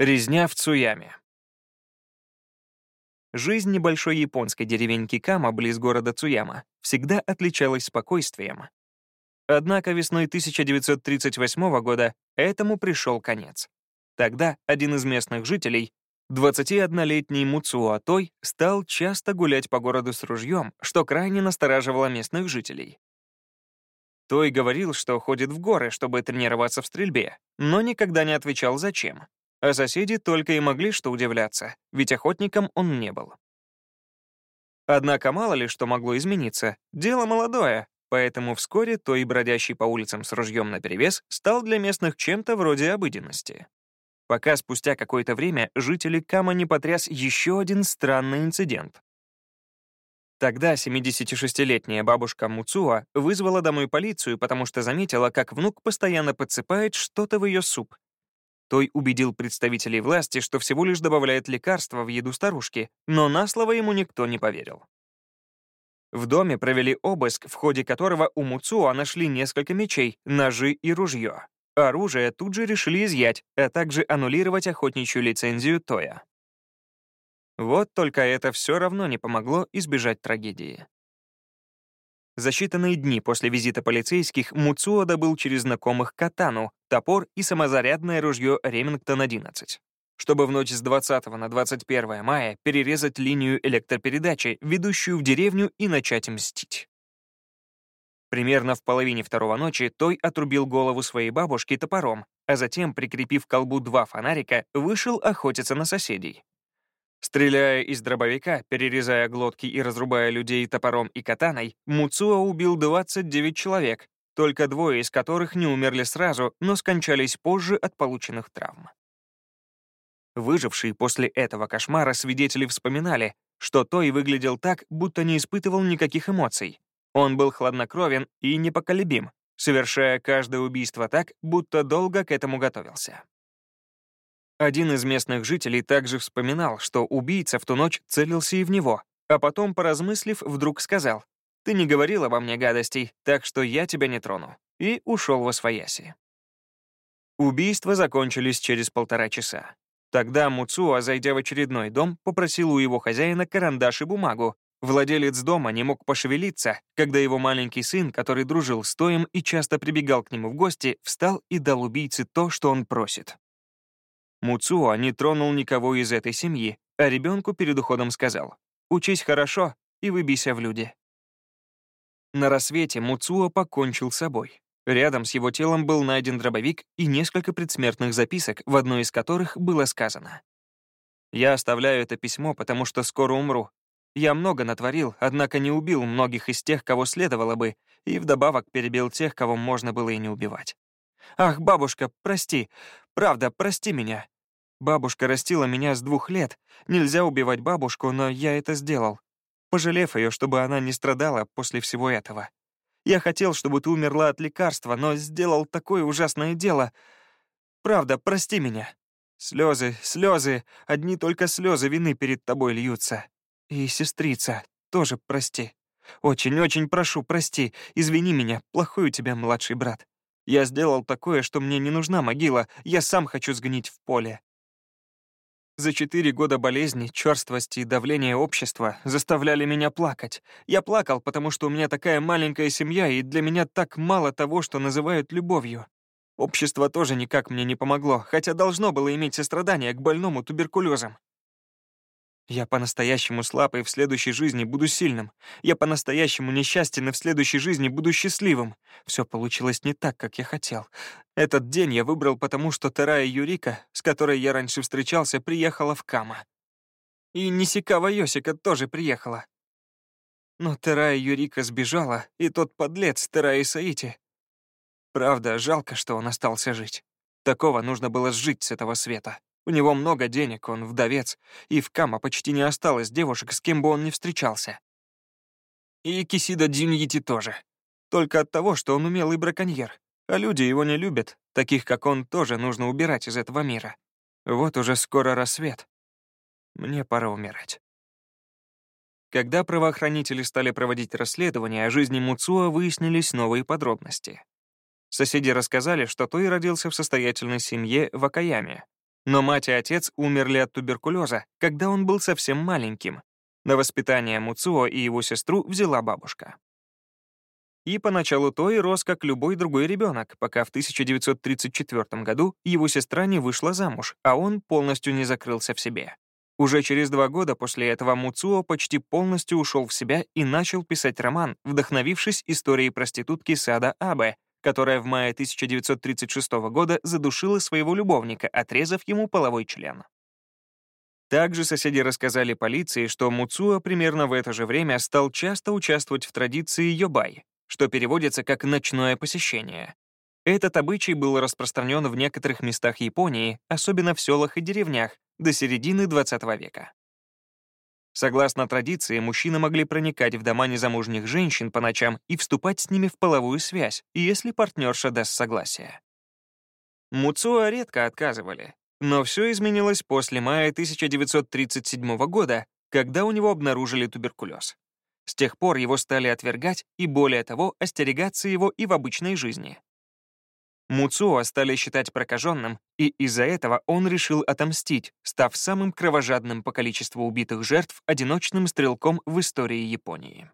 Резня в Цуяме. Жизнь небольшой японской деревеньки Кама близ города Цуяма всегда отличалась спокойствием. Однако весной 1938 года этому пришел конец. Тогда один из местных жителей, 21-летний Муцуо Той, стал часто гулять по городу с ружьем, что крайне настораживало местных жителей. Той говорил, что ходит в горы, чтобы тренироваться в стрельбе, но никогда не отвечал, зачем. А соседи только и могли что удивляться, ведь охотником он не был. Однако мало ли что могло измениться, дело молодое, поэтому вскоре той, бродящий по улицам с ружьем наперевес, стал для местных чем-то вроде обыденности. Пока спустя какое-то время жители Кама не потряс еще один странный инцидент. Тогда 76-летняя бабушка Муцуа вызвала домой полицию, потому что заметила, как внук постоянно подсыпает что-то в ее суп, той убедил представителей власти, что всего лишь добавляет лекарства в еду старушки, но на слово ему никто не поверил. В доме провели обыск, в ходе которого у Муцуа нашли несколько мечей, ножи и ружье. Оружие тут же решили изъять, а также аннулировать охотничью лицензию Тоя. Вот только это все равно не помогло избежать трагедии. За считанные дни после визита полицейских Муцуо добыл через знакомых катану, топор и самозарядное ружье Ремингтон-11, чтобы в ночь с 20 на 21 мая перерезать линию электропередачи, ведущую в деревню, и начать мстить. Примерно в половине второго ночи Той отрубил голову своей бабушки топором, а затем, прикрепив к колбу два фонарика, вышел охотиться на соседей. Стреляя из дробовика, перерезая глотки и разрубая людей топором и катаной, Муцуа убил 29 человек, только двое из которых не умерли сразу, но скончались позже от полученных травм. Выжившие после этого кошмара свидетели вспоминали, что Той выглядел так, будто не испытывал никаких эмоций. Он был хладнокровен и непоколебим, совершая каждое убийство так, будто долго к этому готовился. Один из местных жителей также вспоминал, что убийца в ту ночь целился и в него, а потом, поразмыслив, вдруг сказал, «Ты не говорил обо мне гадостей, так что я тебя не трону», и ушел во свояси. Убийства закончились через полтора часа. Тогда Муцуа, зайдя в очередной дом, попросил у его хозяина карандаш и бумагу. Владелец дома не мог пошевелиться, когда его маленький сын, который дружил с Тоем и часто прибегал к нему в гости, встал и дал убийце то, что он просит. Муцуо не тронул никого из этой семьи, а ребенку перед уходом сказал «Учись хорошо и выбейся в люди». На рассвете Муцуо покончил с собой. Рядом с его телом был найден дробовик и несколько предсмертных записок, в одной из которых было сказано «Я оставляю это письмо, потому что скоро умру. Я много натворил, однако не убил многих из тех, кого следовало бы, и вдобавок перебил тех, кого можно было и не убивать. Ах, бабушка, прости, правда, прости меня. Бабушка растила меня с двух лет. Нельзя убивать бабушку, но я это сделал, пожалев ее, чтобы она не страдала после всего этого. Я хотел, чтобы ты умерла от лекарства, но сделал такое ужасное дело. Правда, прости меня. Слезы, слезы, одни только слезы вины перед тобой льются. И сестрица, тоже прости. Очень-очень прошу, прости, извини меня, плохой у тебя младший брат. Я сделал такое, что мне не нужна могила, я сам хочу сгнить в поле. За четыре года болезни, черствости и давления общества заставляли меня плакать. Я плакал, потому что у меня такая маленькая семья, и для меня так мало того, что называют любовью. Общество тоже никак мне не помогло, хотя должно было иметь сострадание к больному туберкулезом. Я по-настоящему слаб и в следующей жизни буду сильным. Я по-настоящему несчастен и в следующей жизни буду счастливым. Все получилось не так, как я хотел. Этот день я выбрал потому, что Терая Юрика, с которой я раньше встречался, приехала в Кама. И Нисикава Йосика тоже приехала. Но Терая Юрика сбежала, и тот подлец Терая Саити. Правда, жалко, что он остался жить. Такого нужно было сжить с этого света. У него много денег, он вдовец, и в Кама почти не осталось девушек, с кем бы он ни встречался. И Кисида Дзюньити тоже. Только от того, что он умелый браконьер. А люди его не любят, таких как он тоже нужно убирать из этого мира. Вот уже скоро рассвет. Мне пора умирать. Когда правоохранители стали проводить расследование, о жизни Муцуа выяснились новые подробности. Соседи рассказали, что Той родился в состоятельной семье в Акаяме, Но мать и отец умерли от туберкулеза, когда он был совсем маленьким. На воспитание Муцуо и его сестру взяла бабушка. И поначалу Той рос как любой другой ребенок, пока в 1934 году его сестра не вышла замуж, а он полностью не закрылся в себе. Уже через два года после этого Муцуо почти полностью ушел в себя и начал писать роман, вдохновившись историей проститутки Сада Абе, которая в мае 1936 года задушила своего любовника, отрезав ему половой член. Также соседи рассказали полиции, что Муцуо примерно в это же время стал часто участвовать в традиции йобай, что переводится как «ночное посещение». Этот обычай был распространен в некоторых местах Японии, особенно в селах и деревнях, до середины XX века. Согласно традиции, мужчины могли проникать в дома незамужних женщин по ночам и вступать с ними в половую связь, если партнерша даст согласие. Муцуа редко отказывали, но все изменилось после мая 1937 года, когда у него обнаружили туберкулез. С тех пор его стали отвергать и, более того, остерегаться его и в обычной жизни. Муцуо стали считать прокаженным, и из-за этого он решил отомстить, став самым кровожадным по количеству убитых жертв одиночным стрелком в истории Японии.